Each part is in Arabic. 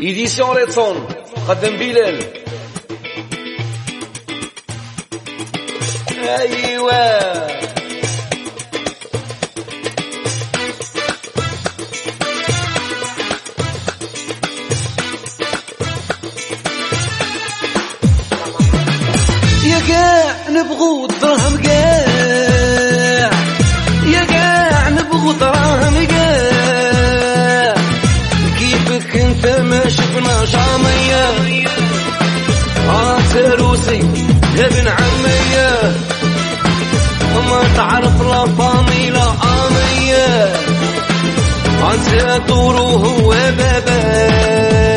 إيديسيون ريتسون قدم بلال قاع نبغو الدرهم عسروسي يا ابن عمية. ما تعرف لا لا عامية انت دوره هو باباك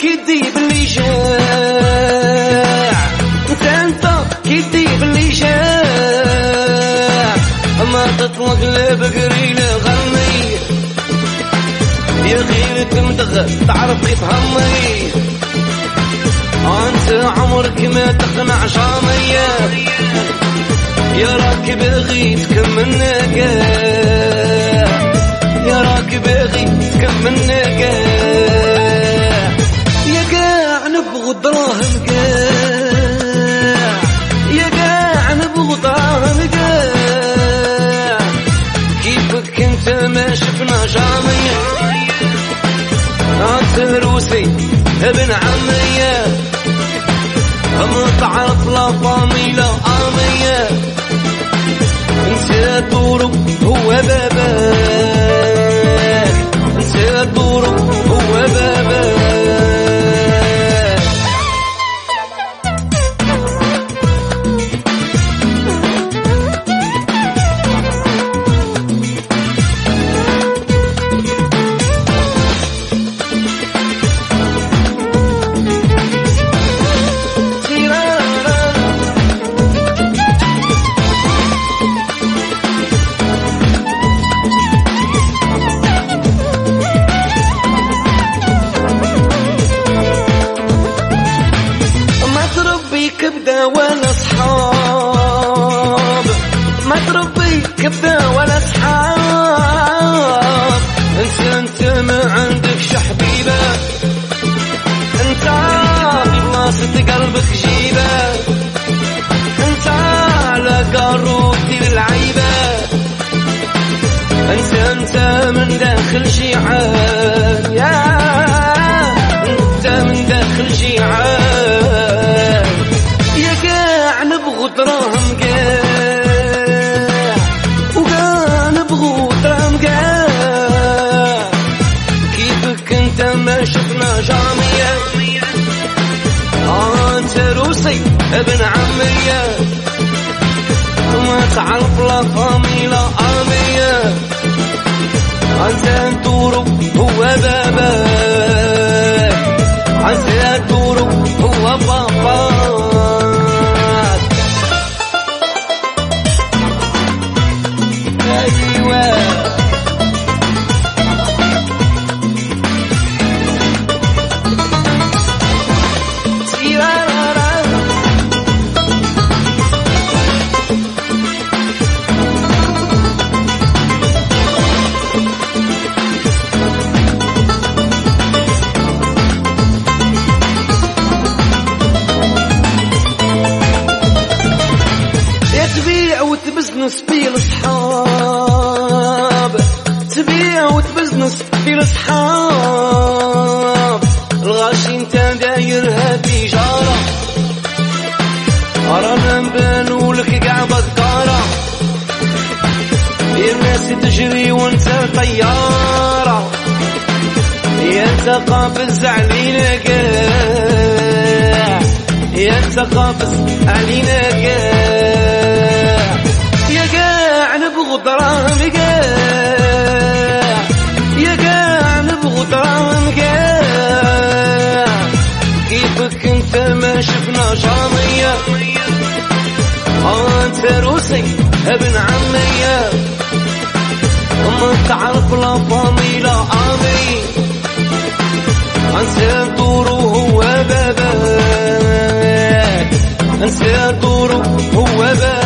كدي باللي جاع انت كدي باللي جاع ما تطلق لا بقري لا غني يا غيرك مدغ تعرف كيف همي. أنت عمرك ما تقنع شامية يا راك باغي شفنا جامية انت روسي ابن عمية فامي لا آمية؟ انت دوره هو باباك كبدة ولا صحاب ما تربي كبدة ولا صحاب أنت أنت ما عندكش حبيبة أنت في بلاصة قلبك جيبة. يا قاع نبغو دراهم قاع نبغو دراهم قاع كيفك انت ما شفنا جامية؟ آنت روسي ابن عمية. ما تعرف لا فامي لا آمية. انت دوره هو باباك انت دوره هو باباك في الصحاب تبيع وتبزنس في الصحاب الغاشي انت دايرها تجارة رانا نبانو لك قاع بكارة الناس تجري وانت طيارة. يا انت قابز علينا قاع. يا انت قابز علينا قاع. عمية. آنت روسي ابن عمية. ما تعرف لا فاميلا عمي أنت دور وهو بابك. أنت دور وهو بابك.